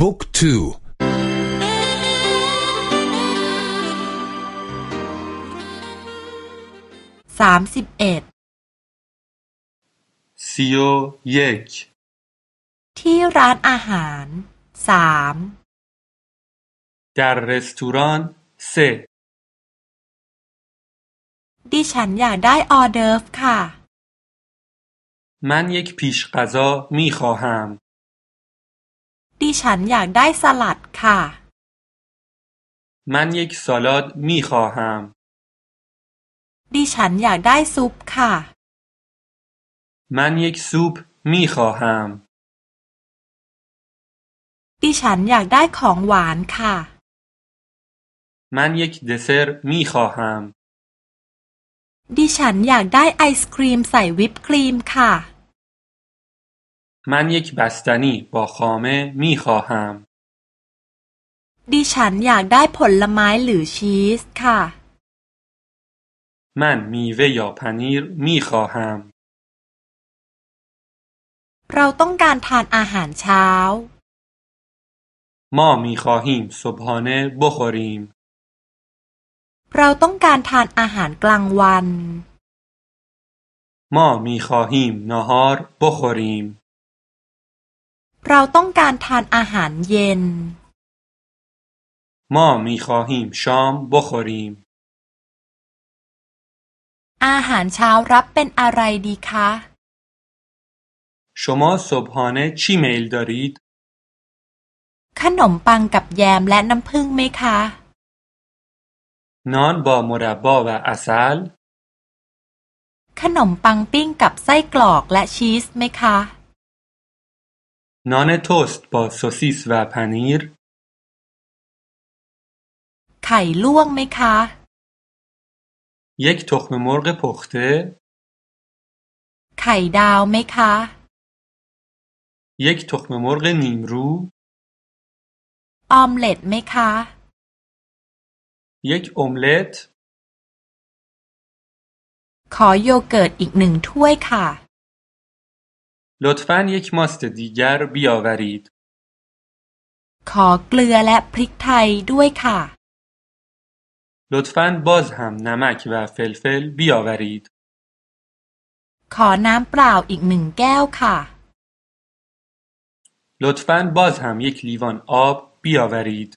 บุ๊กทูสามสิบเอ็ดซีโอเยกที่ร้านอาหารสาม در رستوران س ดิฉันอยากได้ออเดิร์ฟค่ะ من یک پیش غذا می خواهم ดิฉันอยากได้สลัดค่ะ من یک سالاد می خواهم ดิฉันอยากได้ซุปค่ะ من یک سوپ می خواهم ดิฉันอยากได้ของหวานค่ะ من یک دسر می خواهم ดิฉันอยากได้ไอศครีมใส่วิปครีมค่ะ من یک بستنی با خامه می خواهم ดิฉันอยากได้ผลไม้หรือชีสค่ะ من میوه یا پنیر می خواهم เราต้องการทานอาหารเช้า ما می خواهیم صبحانه بخوریم เราต้องการทานอาหารกลางวัน ما می خواهیم نهار بخوریم เราต้องการทานอาหารเย็น ما می خواهیم شام بخوریم อาหารเช้ารับเป็นอะไรดีคะ شما صبحانه چی میل دارید؟ ขนมปังกับแยมและน้ำผึ้งไหมคะ نان با مربا و عسل ขนมปังปิ้งกับไส้กรอกและชีสไหมคะ نان توست با سوسیس و پنیر ไข่ลวกไหมคะ یک تخم مرغ پخته ไข่ดาวไหมคะ یک تخم مرغ نیمرو ออมเล็ตไหมคะ یک املت ขอโยเกิร์ตอีกหนึ่งถ้วยค่ะ لطفا یک ماست دیگر بیاورید ขอเกลือและพริกไทยด้วยค่ะ لطفا باز هم نمک و فلفل بیاورید ขอน้ำเปล่าอีกหนึ่งแก้วค่ะ لطفا باز هم یک لیوان آب بیاورید